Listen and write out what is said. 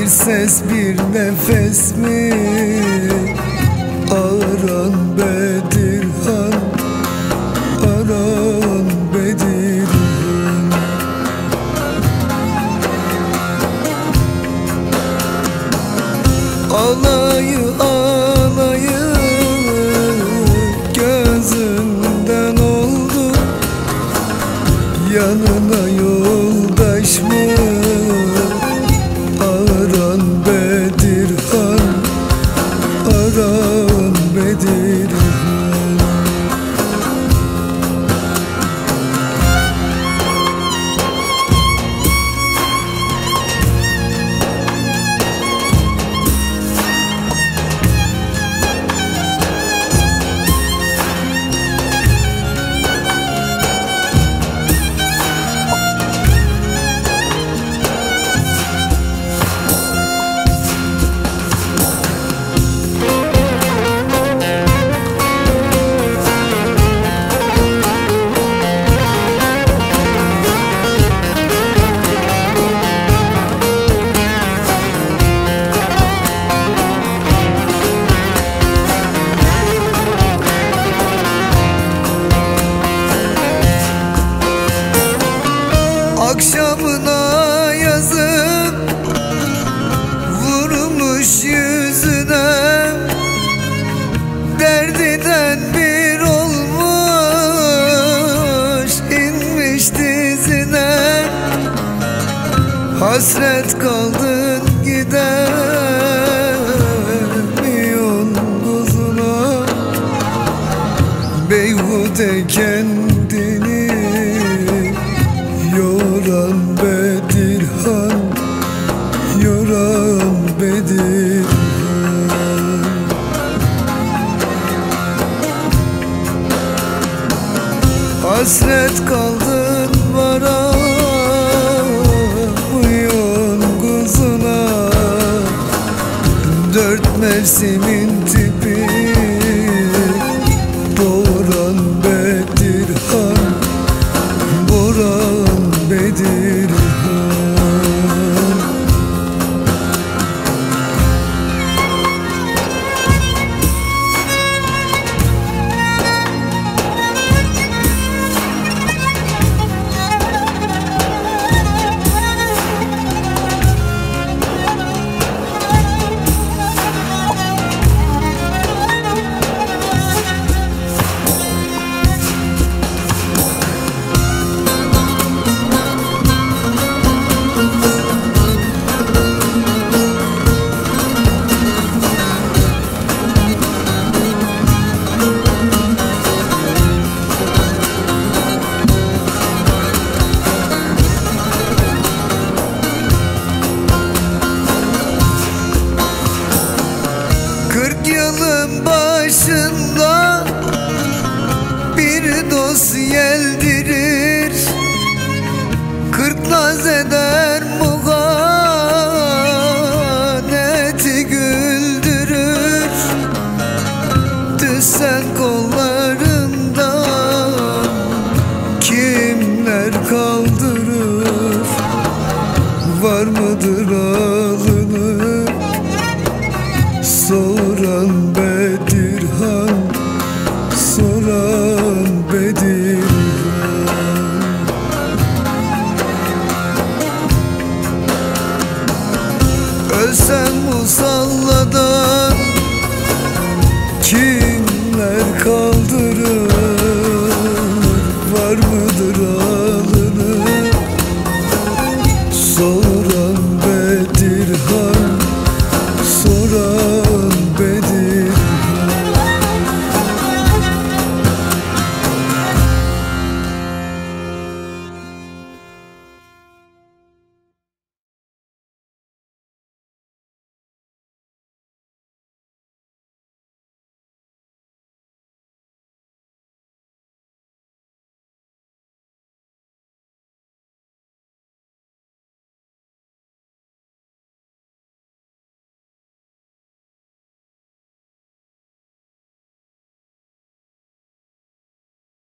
Bir ses bir nefes mi? Aran Bedirhan Aran Bedirhan. Alayı alayı Gözünden oldu. Yanına yoldaş Akşamına yazıp vurmuş yüzüne. Derdiden bir olmuş inmiş dizine. Hasret kaldın gidemiyorsun kuzuna Beyhude kendini Hasret kaldın bana Uyuyorsun kuzuna. Dört mevsimin Başında bir dost yeldirir. Kırk naz eder muhaneti güldürür. Düşsen kollarında kimler kaldırır? Var mıdır o kimler kaldı.